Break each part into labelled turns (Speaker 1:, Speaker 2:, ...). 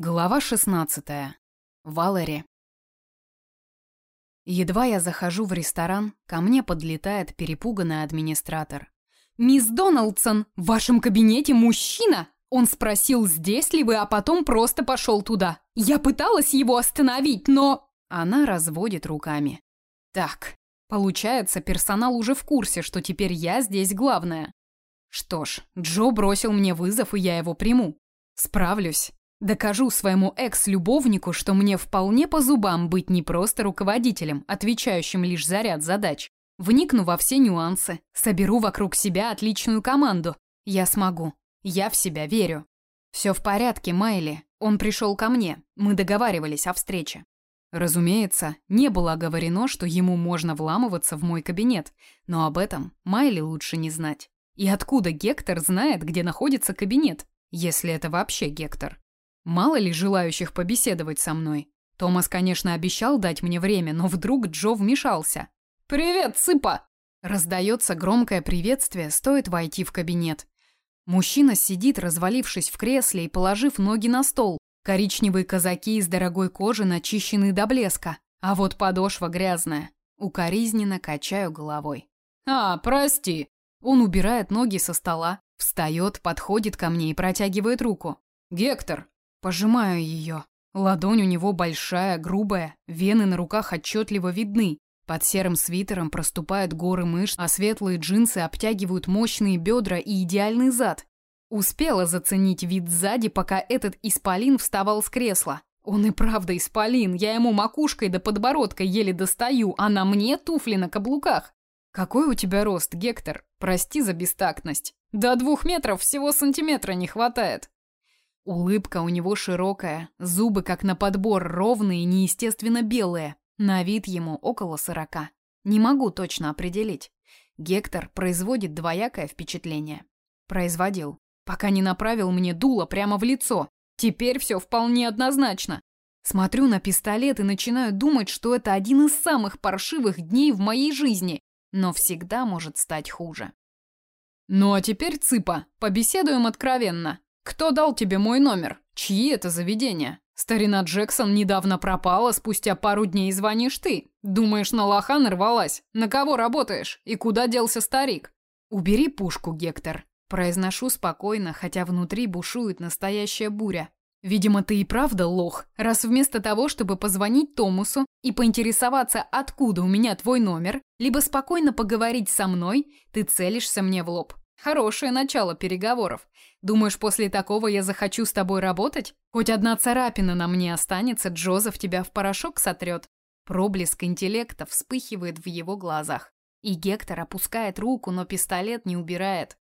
Speaker 1: Глава 16. Валери. Едва я захожу в ресторан, ко мне подлетает перепуганный администратор. «Мисс Доналдсон, в вашем кабинете мужчина?» Он спросил, здесь ли вы, а потом просто пошел туда. Я пыталась его остановить, но... Она разводит руками. Так, получается, персонал уже в курсе, что теперь я здесь главная. Что ж, Джо бросил мне вызов, и я его приму. Справлюсь. Докажу своему экс-любовнику, что мне вполне по зубам быть не просто руководителем, отвечающим лишь за ряд задач. Вникну во все нюансы, соберу вокруг себя отличную команду. Я смогу. Я в себя верю. Все в порядке, Майли. Он пришел ко мне. Мы договаривались о встрече. Разумеется, не было оговорено, что ему можно вламываться в мой кабинет, но об этом Майли лучше не знать. И откуда Гектор знает, где находится кабинет, если это вообще Гектор? Мало ли желающих побеседовать со мной. Томас, конечно, обещал дать мне время, но вдруг Джо вмешался. «Привет, цыпа!» Раздается громкое приветствие, стоит войти в кабинет. Мужчина сидит, развалившись в кресле и положив ноги на стол. Коричневые казаки из дорогой кожи начищены до блеска, а вот подошва грязная. Укоризненно качаю головой. «А, прости!» Он убирает ноги со стола, встает, подходит ко мне и протягивает руку. «Гектор, Пожимаю ее. Ладонь у него большая, грубая, вены на руках отчетливо видны. Под серым свитером проступают горы мышц, а светлые джинсы обтягивают мощные бедра и идеальный зад. Успела заценить вид сзади, пока этот исполин вставал с кресла. Он и правда исполин, я ему макушкой до подбородка еле достаю, а на мне туфли на каблуках. Какой у тебя рост, Гектор? Прости за бестактность. До двух метров всего сантиметра не хватает. Улыбка у него широкая, зубы как на подбор ровные неестественно белые. На вид ему около сорока. Не могу точно определить. Гектор производит двоякое впечатление. Производил, пока не направил мне дуло прямо в лицо. Теперь все вполне однозначно. Смотрю на пистолет и начинаю думать, что это один из самых паршивых дней в моей жизни, но всегда может стать хуже. Ну а теперь, цыпа, побеседуем откровенно. Кто дал тебе мой номер? Чьи это заведения? Старина Джексон недавно пропала, спустя пару дней звонишь ты. Думаешь, на лоха нарвалась? На кого работаешь? И куда делся старик? Убери пушку, Гектор. Произношу спокойно, хотя внутри бушует настоящая буря. Видимо, ты и правда лох, раз вместо того, чтобы позвонить Томусу и поинтересоваться, откуда у меня твой номер, либо спокойно поговорить со мной, ты целишься мне в лоб. Хорошее начало переговоров. Думаешь, после такого я захочу с тобой работать? Хоть одна царапина на мне останется, Джозеф тебя в порошок сотрет. Проблеск интеллекта вспыхивает в его глазах. И Гектор опускает руку, но пистолет не убирает.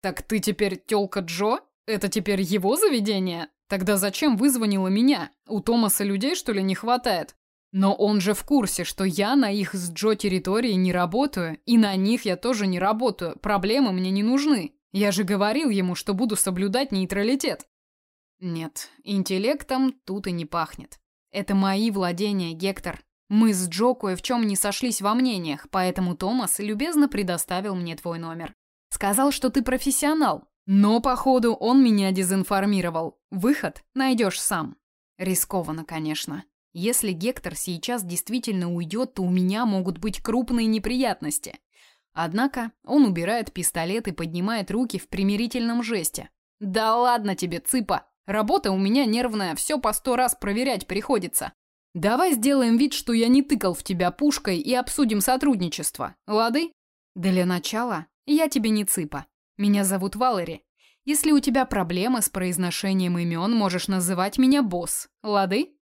Speaker 1: «Так ты теперь тёлка Джо? Это теперь его заведение? Тогда зачем вызвонила меня? У Томаса людей, что ли, не хватает?» Но он же в курсе, что я на их с Джо территории не работаю, и на них я тоже не работаю. Проблемы мне не нужны. Я же говорил ему, что буду соблюдать нейтралитет. Нет, интеллектом тут и не пахнет. Это мои владения, Гектор. Мы с Джо кое в чем не сошлись во мнениях, поэтому Томас любезно предоставил мне твой номер. Сказал, что ты профессионал. Но, походу, он меня дезинформировал. Выход найдешь сам. Рискованно, конечно. Если Гектор сейчас действительно уйдет, то у меня могут быть крупные неприятности. Однако он убирает пистолет и поднимает руки в примирительном жесте. «Да ладно тебе, цыпа! Работа у меня нервная, все по сто раз проверять приходится. Давай сделаем вид, что я не тыкал в тебя пушкой и обсудим сотрудничество, лады?» «Для начала я тебе не цыпа. Меня зовут Валери. Если у тебя проблемы с произношением имен, можешь называть меня босс, лады?»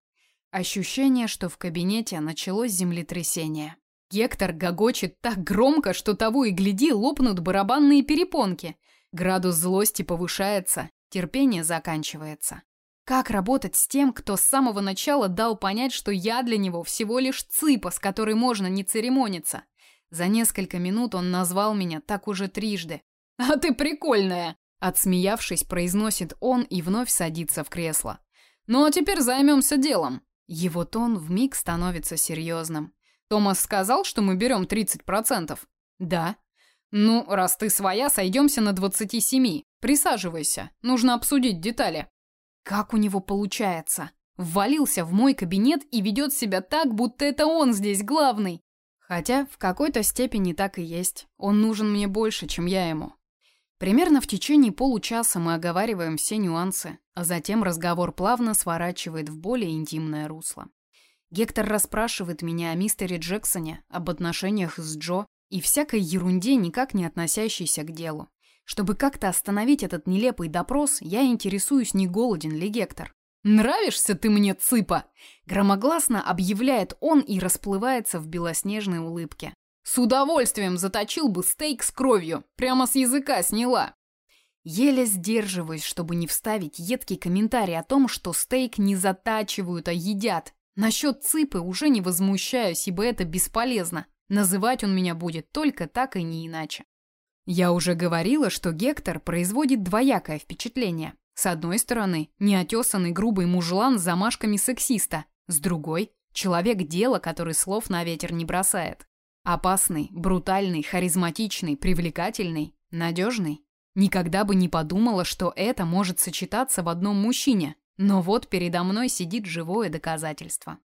Speaker 1: Ощущение, что в кабинете началось землетрясение. Гектор гогочет так громко, что того и гляди лопнут барабанные перепонки. Градус злости повышается, терпение заканчивается. Как работать с тем, кто с самого начала дал понять, что я для него всего лишь цыпа, с которой можно не церемониться? За несколько минут он назвал меня так уже трижды. «А ты прикольная!» Отсмеявшись, произносит он и вновь садится в кресло. «Ну а теперь займемся делом». Его тон вмиг становится серьезным. Томас сказал, что мы берем 30%. Да. Ну, раз ты своя, сойдемся на 27. Присаживайся. Нужно обсудить детали. Как у него получается? Ввалился в мой кабинет и ведет себя так, будто это он здесь главный. Хотя в какой-то степени так и есть. Он нужен мне больше, чем я ему. Примерно в течение получаса мы оговариваем все нюансы, а затем разговор плавно сворачивает в более интимное русло. Гектор расспрашивает меня о мистере Джексоне, об отношениях с Джо и всякой ерунде, никак не относящейся к делу. Чтобы как-то остановить этот нелепый допрос, я интересуюсь, не голоден ли Гектор. «Нравишься ты мне, цыпа!» Громогласно объявляет он и расплывается в белоснежной улыбке. «С удовольствием заточил бы стейк с кровью, прямо с языка сняла!» Еле сдерживаюсь, чтобы не вставить едкий комментарий о том, что стейк не затачивают, а едят. Насчет цыпы уже не возмущаюсь, ибо это бесполезно. Называть он меня будет только так и не иначе. Я уже говорила, что Гектор производит двоякое впечатление. С одной стороны, неотесанный грубый мужлан с замашками сексиста, с другой – человек дела, который слов на ветер не бросает. Опасный, брутальный, харизматичный, привлекательный, надежный. Никогда бы не подумала, что это может сочетаться в одном мужчине, но вот передо мной сидит живое доказательство.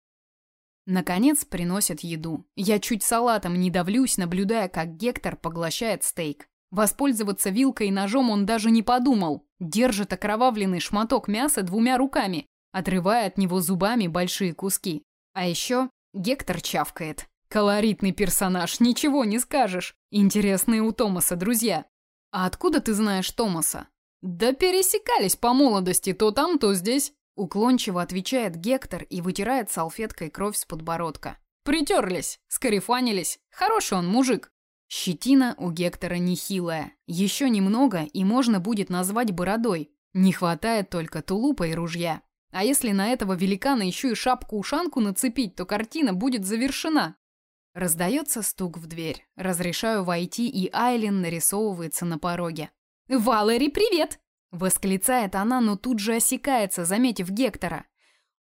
Speaker 1: Наконец приносят еду. Я чуть салатом не давлюсь, наблюдая, как Гектор поглощает стейк. Воспользоваться вилкой и ножом он даже не подумал. Держит окровавленный шматок мяса двумя руками, отрывая от него зубами большие куски. А еще Гектор чавкает. Колоритный персонаж, ничего не скажешь. Интересные у Томаса друзья. А откуда ты знаешь Томаса? Да пересекались по молодости то там, то здесь. Уклончиво отвечает Гектор и вытирает салфеткой кровь с подбородка. Притерлись, скарифанились. Хороший он мужик. Щетина у Гектора нехилая. Еще немного, и можно будет назвать бородой. Не хватает только тулупа и ружья. А если на этого великана еще и шапку-ушанку нацепить, то картина будет завершена. Раздается стук в дверь. Разрешаю войти, и Айлин нарисовывается на пороге. «Валери, привет!» – восклицает она, но тут же осекается, заметив Гектора.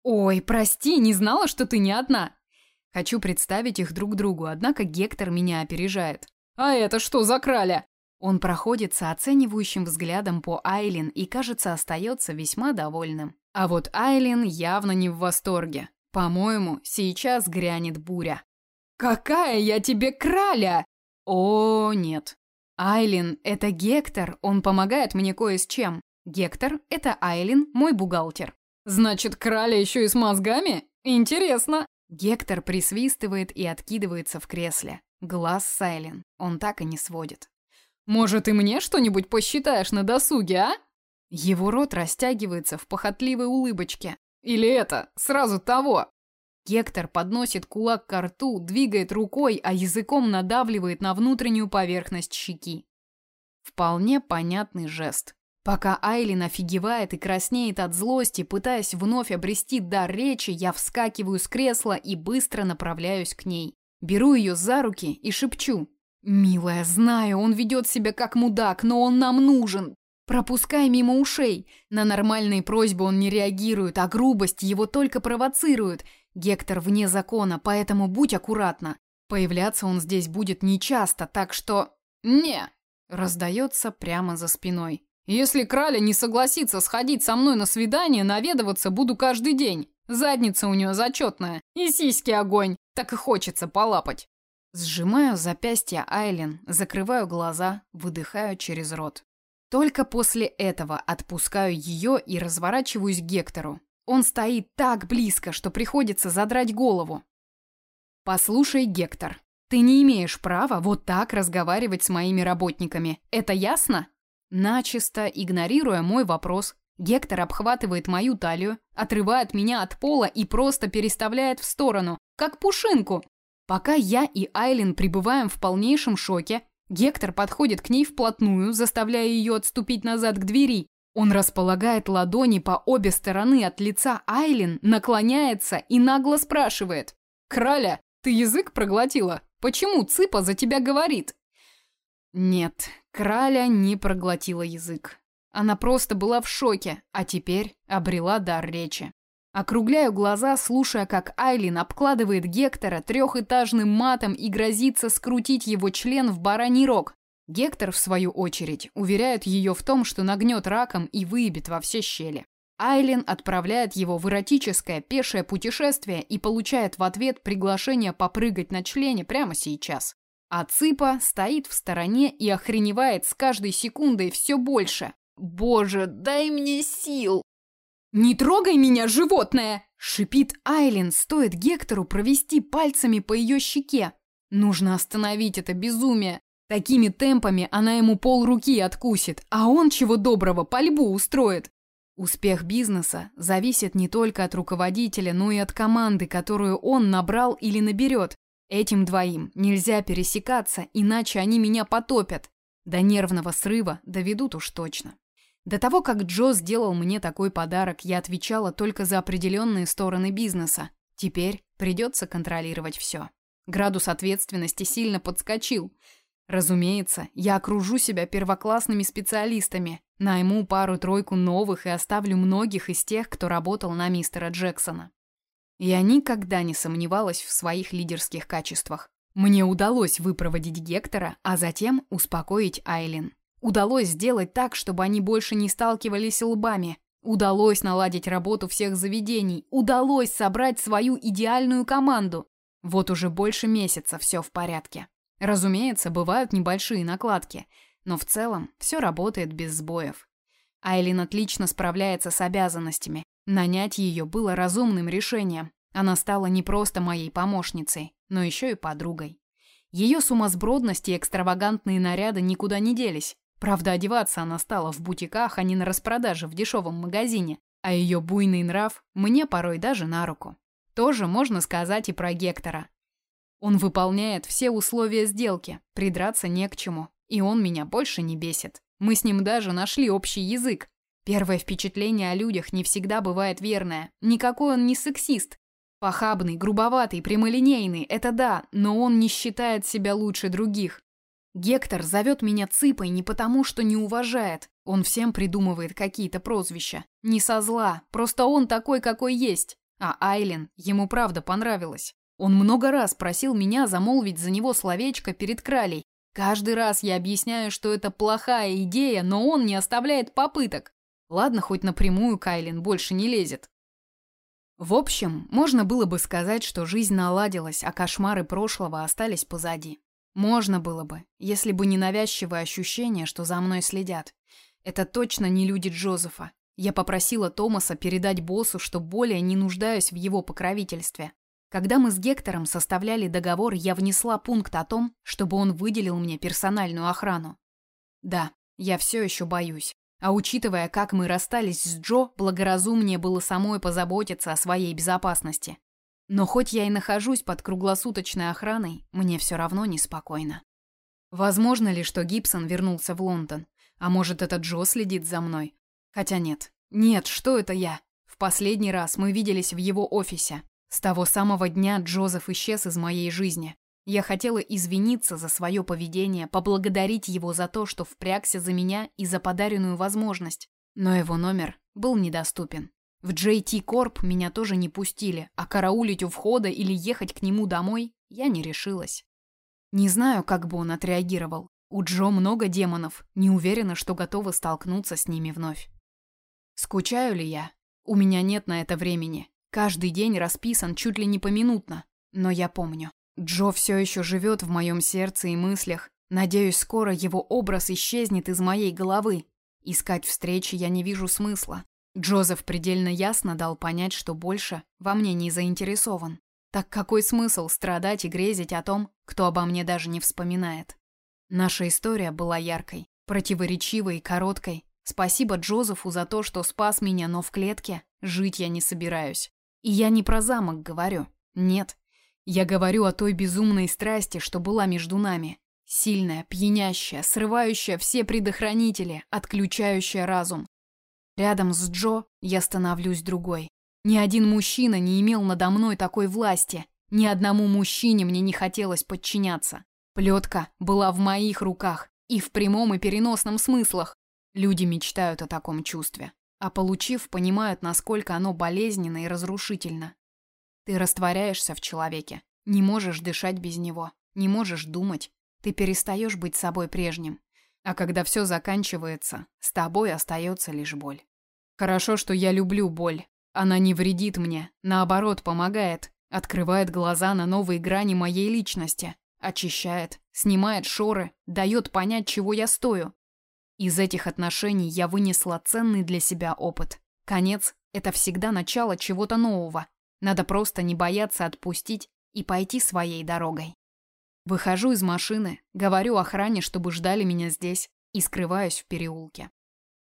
Speaker 1: «Ой, прости, не знала, что ты не одна!» Хочу представить их друг другу, однако Гектор меня опережает. «А это что за краля?» Он проходится оценивающим взглядом по Айлин и, кажется, остается весьма довольным. А вот Айлин явно не в восторге. По-моему, сейчас грянет буря. «Какая я тебе краля?» «О, нет. Айлин – это Гектор, он помогает мне кое с чем. Гектор – это Айлин, мой бухгалтер». «Значит, краля еще и с мозгами? Интересно!» Гектор присвистывает и откидывается в кресле. Глаз Сайлен. Он так и не сводит. «Может, и мне что-нибудь посчитаешь на досуге, а?» Его рот растягивается в похотливой улыбочке. «Или это, сразу того!» Гектор подносит кулак к рту, двигает рукой, а языком надавливает на внутреннюю поверхность щеки. Вполне понятный жест. Пока Айлин офигевает и краснеет от злости, пытаясь вновь обрести дар речи, я вскакиваю с кресла и быстро направляюсь к ней. Беру ее за руки и шепчу. «Милая, знаю, он ведет себя как мудак, но он нам нужен. Пропускай мимо ушей. На нормальные просьбы он не реагирует, а грубость его только провоцирует. Гектор вне закона, поэтому будь аккуратна. Появляться он здесь будет нечасто, так что... Не! Раздается прямо за спиной. Если Краля не согласится сходить со мной на свидание, наведываться буду каждый день. Задница у нее зачетная. И сиськи огонь. Так и хочется полапать. Сжимаю запястье Айлен, закрываю глаза, выдыхаю через рот. Только после этого отпускаю ее и разворачиваюсь к Гектору. Он стоит так близко, что приходится задрать голову. «Послушай, Гектор, ты не имеешь права вот так разговаривать с моими работниками. Это ясно?» Начисто игнорируя мой вопрос, Гектор обхватывает мою талию, отрывает меня от пола и просто переставляет в сторону, как пушинку. Пока я и Айлин пребываем в полнейшем шоке, Гектор подходит к ней вплотную, заставляя ее отступить назад к двери. Он располагает ладони по обе стороны от лица Айлин, наклоняется и нагло спрашивает. «Краля, ты язык проглотила? Почему Цыпа за тебя говорит?» Нет, Краля не проглотила язык. Она просто была в шоке, а теперь обрела дар речи. Округляю глаза, слушая, как Айлин обкладывает Гектора трехэтажным матом и грозится скрутить его член в бараний рог. Гектор, в свою очередь, уверяет ее в том, что нагнет раком и выебет во все щели. Айлин отправляет его в эротическое пешее путешествие и получает в ответ приглашение попрыгать на члене прямо сейчас. А Цыпа стоит в стороне и охреневает с каждой секундой все больше. «Боже, дай мне сил!» «Не трогай меня, животное!» – шипит Айлин, стоит Гектору провести пальцами по ее щеке. Нужно остановить это безумие. Такими темпами она ему пол руки откусит, а он чего доброго пальбу устроит. Успех бизнеса зависит не только от руководителя, но и от команды, которую он набрал или наберет. Этим двоим нельзя пересекаться, иначе они меня потопят. До нервного срыва доведут уж точно. До того, как Джо сделал мне такой подарок, я отвечала только за определенные стороны бизнеса. Теперь придется контролировать все. Градус ответственности сильно подскочил. Разумеется, я окружу себя первоклассными специалистами, найму пару-тройку новых и оставлю многих из тех, кто работал на мистера Джексона. Я никогда не сомневалась в своих лидерских качествах. Мне удалось выпроводить Гектора, а затем успокоить Айлин. Удалось сделать так, чтобы они больше не сталкивались лбами. Удалось наладить работу всех заведений. Удалось собрать свою идеальную команду. Вот уже больше месяца все в порядке. Разумеется, бывают небольшие накладки, но в целом все работает без сбоев. Айлин отлично справляется с обязанностями. Нанять ее было разумным решением. Она стала не просто моей помощницей, но еще и подругой. Ее сумасбродность и экстравагантные наряды никуда не делись. Правда, одеваться она стала в бутиках, а не на распродаже в дешевом магазине, а ее буйный нрав мне порой даже на руку. Тоже можно сказать и про Гектора. Он выполняет все условия сделки, придраться не к чему, и он меня больше не бесит. Мы с ним даже нашли общий язык. Первое впечатление о людях не всегда бывает верное. Никакой он не сексист. Похабный, грубоватый, прямолинейный – это да, но он не считает себя лучше других. Гектор зовет меня цыпой не потому, что не уважает. Он всем придумывает какие-то прозвища. Не со зла, просто он такой, какой есть. А Айлен ему правда понравилась. Он много раз просил меня замолвить за него словечко перед кралей. Каждый раз я объясняю, что это плохая идея, но он не оставляет попыток. Ладно, хоть напрямую Кайлин больше не лезет. В общем, можно было бы сказать, что жизнь наладилась, а кошмары прошлого остались позади. Можно было бы, если бы не навязчивое ощущение, что за мной следят. Это точно не люди Джозефа. Я попросила Томаса передать боссу, что более не нуждаюсь в его покровительстве. Когда мы с Гектором составляли договор, я внесла пункт о том, чтобы он выделил мне персональную охрану. Да, я все еще боюсь. А учитывая, как мы расстались с Джо, благоразумнее было самой позаботиться о своей безопасности. Но хоть я и нахожусь под круглосуточной охраной, мне все равно неспокойно. Возможно ли, что Гибсон вернулся в Лондон? А может, это Джо следит за мной? Хотя нет. Нет, что это я? В последний раз мы виделись в его офисе. С того самого дня Джозеф исчез из моей жизни. Я хотела извиниться за свое поведение, поблагодарить его за то, что впрягся за меня и за подаренную возможность. Но его номер был недоступен. В JT Corp меня тоже не пустили, а караулить у входа или ехать к нему домой я не решилась. Не знаю, как бы он отреагировал. У Джо много демонов, не уверена, что готова столкнуться с ними вновь. Скучаю ли я? У меня нет на это времени. Каждый день расписан чуть ли не поминутно, но я помню. Джо все еще живет в моем сердце и мыслях. Надеюсь, скоро его образ исчезнет из моей головы. Искать встречи я не вижу смысла. Джозеф предельно ясно дал понять, что больше во мне не заинтересован. Так какой смысл страдать и грезить о том, кто обо мне даже не вспоминает? Наша история была яркой, противоречивой и короткой. Спасибо Джозефу за то, что спас меня, но в клетке жить я не собираюсь. И я не про замок говорю. Нет. Я говорю о той безумной страсти, что была между нами. Сильная, пьянящая, срывающая все предохранители, отключающая разум. Рядом с Джо я становлюсь другой. Ни один мужчина не имел надо мной такой власти. Ни одному мужчине мне не хотелось подчиняться. Плетка была в моих руках, и в прямом и переносном смыслах. Люди мечтают о таком чувстве а получив, понимают, насколько оно болезненно и разрушительно. Ты растворяешься в человеке, не можешь дышать без него, не можешь думать, ты перестаешь быть собой прежним. А когда все заканчивается, с тобой остается лишь боль. Хорошо, что я люблю боль. Она не вредит мне, наоборот, помогает, открывает глаза на новые грани моей личности, очищает, снимает шоры, дает понять, чего я стою. Из этих отношений я вынесла ценный для себя опыт. Конец – это всегда начало чего-то нового. Надо просто не бояться отпустить и пойти своей дорогой. Выхожу из машины, говорю охране, чтобы ждали меня здесь, и скрываюсь в переулке.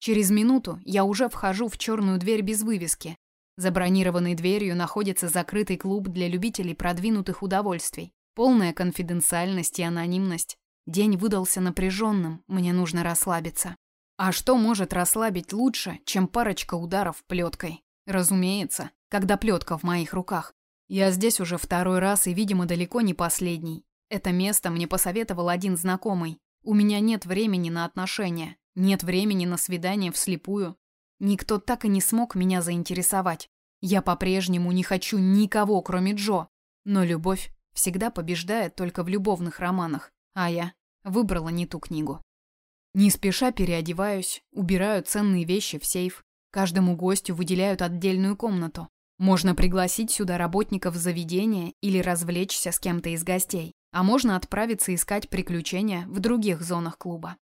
Speaker 1: Через минуту я уже вхожу в черную дверь без вывески. За бронированной дверью находится закрытый клуб для любителей продвинутых удовольствий. Полная конфиденциальность и анонимность. День выдался напряженным, мне нужно расслабиться. А что может расслабить лучше, чем парочка ударов плеткой? Разумеется, когда плетка в моих руках. Я здесь уже второй раз и, видимо, далеко не последний. Это место мне посоветовал один знакомый. У меня нет времени на отношения. Нет времени на свидание вслепую. Никто так и не смог меня заинтересовать. Я по-прежнему не хочу никого, кроме Джо. Но любовь всегда побеждает только в любовных романах, а я выбрала не ту книгу. Не спеша переодеваюсь, убираю ценные вещи в сейф. Каждому гостю выделяют отдельную комнату. Можно пригласить сюда работников заведения или развлечься с кем-то из гостей, а можно отправиться искать приключения в других зонах клуба.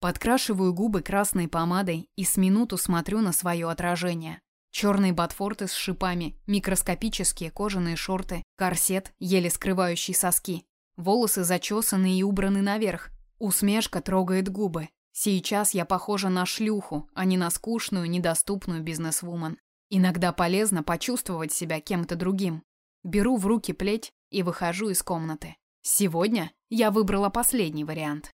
Speaker 1: Подкрашиваю губы красной помадой и с минуту смотрю на свое отражение. Черные ботфорты с шипами, микроскопические кожаные шорты, корсет, еле скрывающий соски. Волосы зачесаны и убраны наверх. Усмешка трогает губы. Сейчас я похожа на шлюху, а не на скучную, недоступную бизнесвумен. Иногда полезно почувствовать себя кем-то другим. Беру в руки плеть и выхожу из комнаты. Сегодня я выбрала последний вариант.